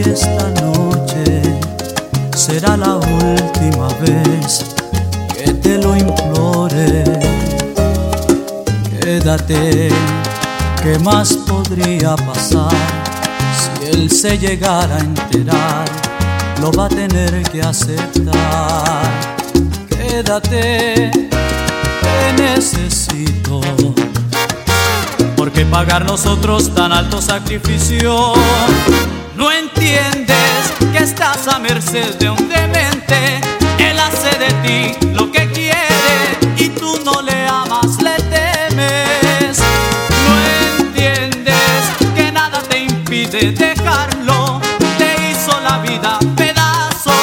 esta noche será la última vez que te lo implore. Quédate, ¿qué más podría pasar? Si él se llegara a enterar, lo va a tener que aceptar. Quédate, te necesito. ¿Por qué pagar nosotros tan alto sacrificio? No entiendes que estás a merced de un demente. Él hace de ti lo que quiere y tú no le amas, le temes. No entiendes que nada te impide dejarlo. Te hizo la vida pedazos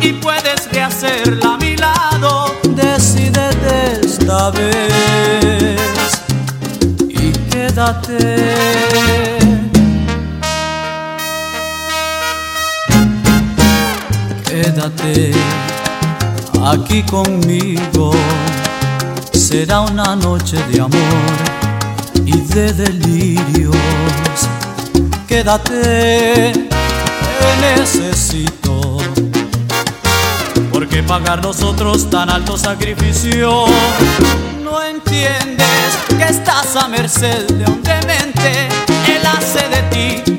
y puedes rehacerla a mi lado. Decídete esta vez y quédate. Quédate aquí conmigo. Será una noche de amor y de delirios. Quédate, te necesito. Porque pagar nosotros tan alto sacrificio? No entiendes que estás a merced de un demente. Él hace de ti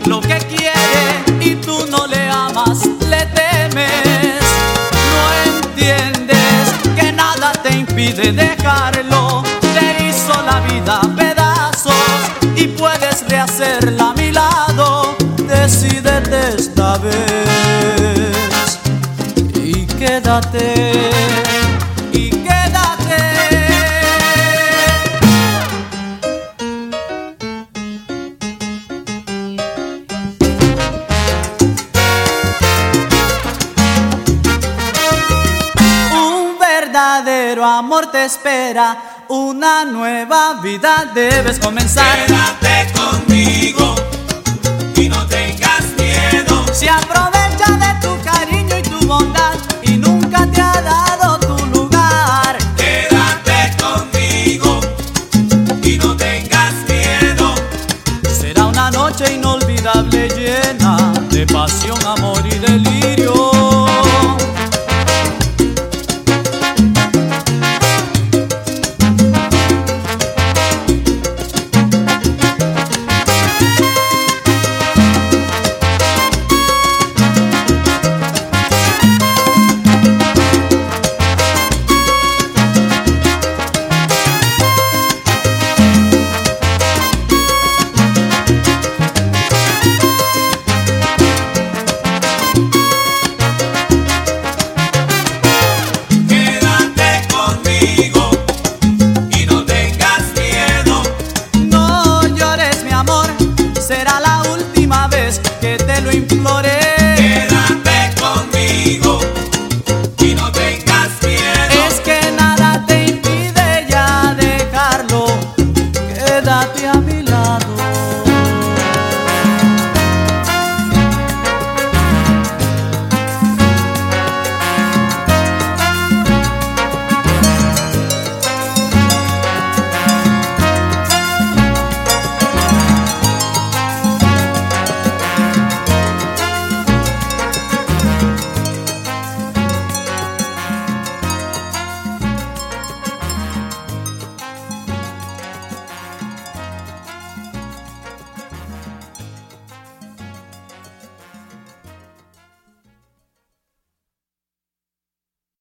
impide dejarlo. Te hizo la vida pedazos y puedes rehacerla a mi lado. Decídete esta vez y quédate. Amor te espera, una nueva vida debes comenzar. Quédate conmigo. te lo implore.